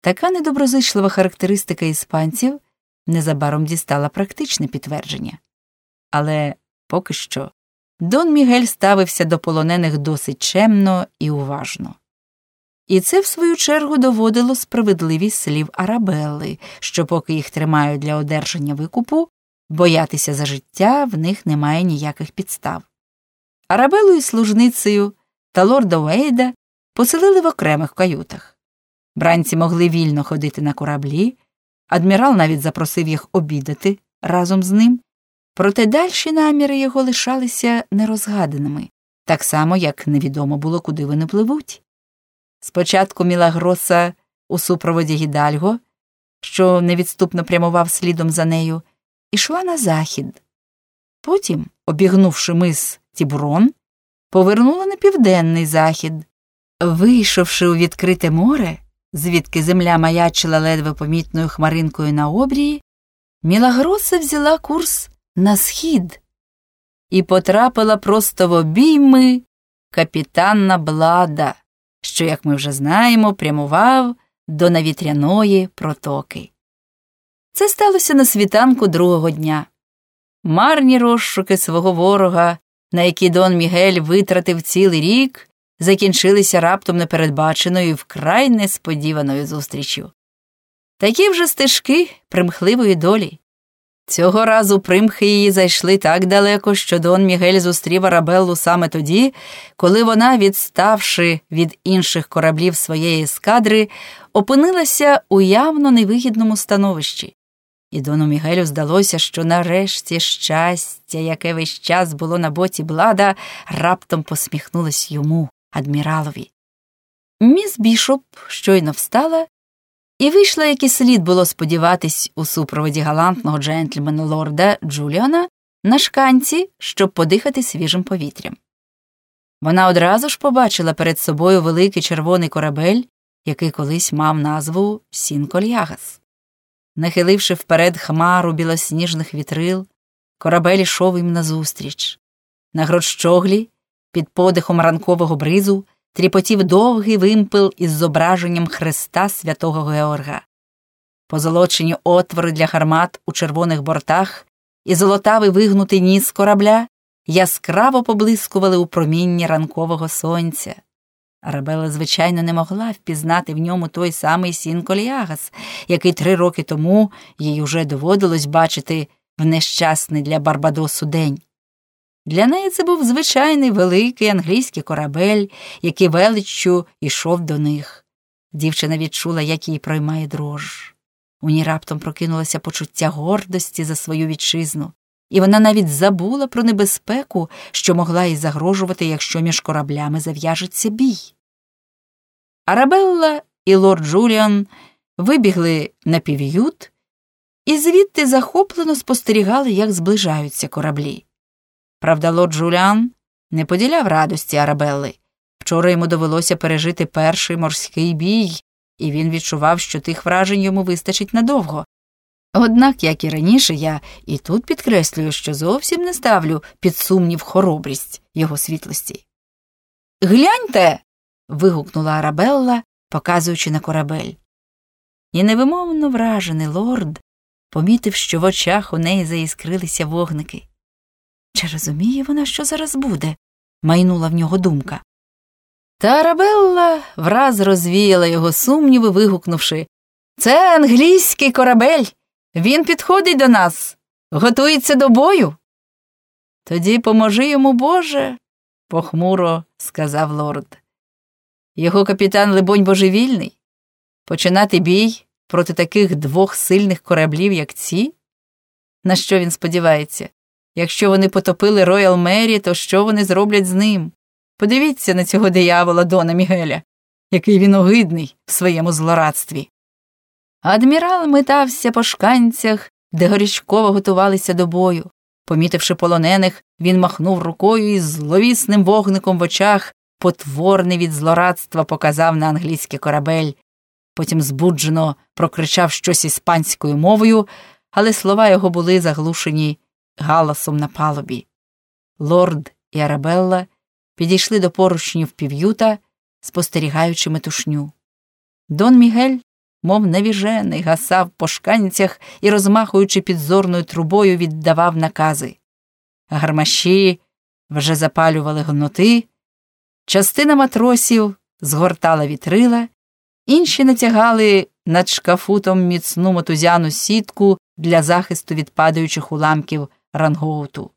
Така недоброзичлива характеристика іспанців незабаром дістала практичне підтвердження. Але поки що Дон Мігель ставився до полонених досить чемно і уважно. І це, в свою чергу, доводило справедливість слів Арабелли, що, поки їх тримають для одержання викупу, боятися за життя в них немає ніяких підстав. Арабеллу із служницею та лорда Уейда поселили в окремих каютах. Бранці могли вільно ходити на кораблі, адмірал навіть запросив їх обідати разом з ним, проте дальші наміри його лишалися нерозгаданими, так само, як невідомо було, куди вони пливуть. Спочатку Мілагроса у супроводі Гідальго, що невідступно прямував слідом за нею, ішла на захід. Потім, обігнувши мис Тібурон, повернула на південний захід. Вийшовши у відкрите море, звідки земля маячила ледве помітною хмаринкою на обрії, Мілагроса взяла курс на схід і потрапила просто в обійми капітана Блада, що, як ми вже знаємо, прямував до навітряної протоки. Це сталося на світанку другого дня. Марні розшуки свого ворога, на які Дон Мігель витратив цілий рік, закінчилися раптом непередбаченою і вкрай несподіваною зустрічю. Такі вже стежки примхливої долі. Цього разу примхи її зайшли так далеко, що Дон Мігель зустрів Арабеллу саме тоді, коли вона, відставши від інших кораблів своєї ескадри, опинилася у явно невигідному становищі. І Дону Мігелю здалося, що нарешті щастя, яке весь час було на боці Блада, раптом посміхнулось йому, адміралові. Міс Бішоп щойно встала і вийшла, як і слід було сподіватись, у супроводі галантного джентльмена лорда Джуліана на шканці, щоб подихати свіжим повітрям. Вона одразу ж побачила перед собою великий червоний корабель, який колись мав назву Сінкольягас. Нахиливши вперед хмару білосніжних вітрил, корабель ішов їм назустріч. На гроччоглі, під подихом ранкового бризу, тріпотів довгий вимпел із зображенням хреста святого Георга. Позолочені отвори для гармат у червоних бортах і золотавий вигнутий ніс корабля яскраво поблискували у промінні ранкового сонця. Арабела, звичайно, не могла впізнати в ньому той самий сін Коліагас, який три роки тому їй уже доводилось бачити в нещасний для Барбадосу день. Для неї це був звичайний великий англійський корабель, який величчю йшов до них. Дівчина відчула, як її проймає дрож. У ній раптом прокинулося почуття гордості за свою вітчизну, і вона навіть забула про небезпеку, що могла їй загрожувати, якщо між кораблями зав'яжеться бій. Арабелла і лорд Джуліан вибігли на пів'ют і звідти захоплено спостерігали, як зближаються кораблі. Правда, лорд Джуліан не поділяв радості Арабелли. Вчора йому довелося пережити перший морський бій, і він відчував, що тих вражень йому вистачить надовго. Однак, як і раніше, я і тут підкреслюю, що зовсім не ставлю під сумнів хоробрість його світлості. Гляньте. вигукнула Арабелла, показуючи на корабель. І невимовно вражений лорд помітив, що в очах у неї заіскрилися вогники. Чи розуміє вона, що зараз буде? майнула в нього думка. Та Арабелла враз розвіяла його сумніви, вигукнувши Це англійський корабель. Він підходить до нас, готується до бою. Тоді поможи йому, Боже, похмуро сказав лорд. Його капітан, либонь, божевільний. Починати бій проти таких двох сильних кораблів, як ці? На що він сподівається? Якщо вони потопили Роял Мері, то що вони зроблять з ним? Подивіться на цього диявола Дона Мігеля, який він огидний в своєму злорадстві. Адмірал метався по шканцях, де горячково готувалися до бою. Помітивши полонених, він махнув рукою і зловісним вогником в очах потворний від злорадства показав на англійський корабель. Потім збуджено прокричав щось іспанською мовою, але слова його були заглушені галасом на палубі. Лорд і Арабелла підійшли до поручнів пів'юта, спостерігаючи метушню. Дон Мігель мов навіжений, гасав по шканцях і, розмахуючи підзорною трубою, віддавав накази. Гармаші вже запалювали гноти, частина матросів згортала вітрила, інші натягали над шкафутом міцну мотузяну сітку для захисту від падаючих уламків рангоуту.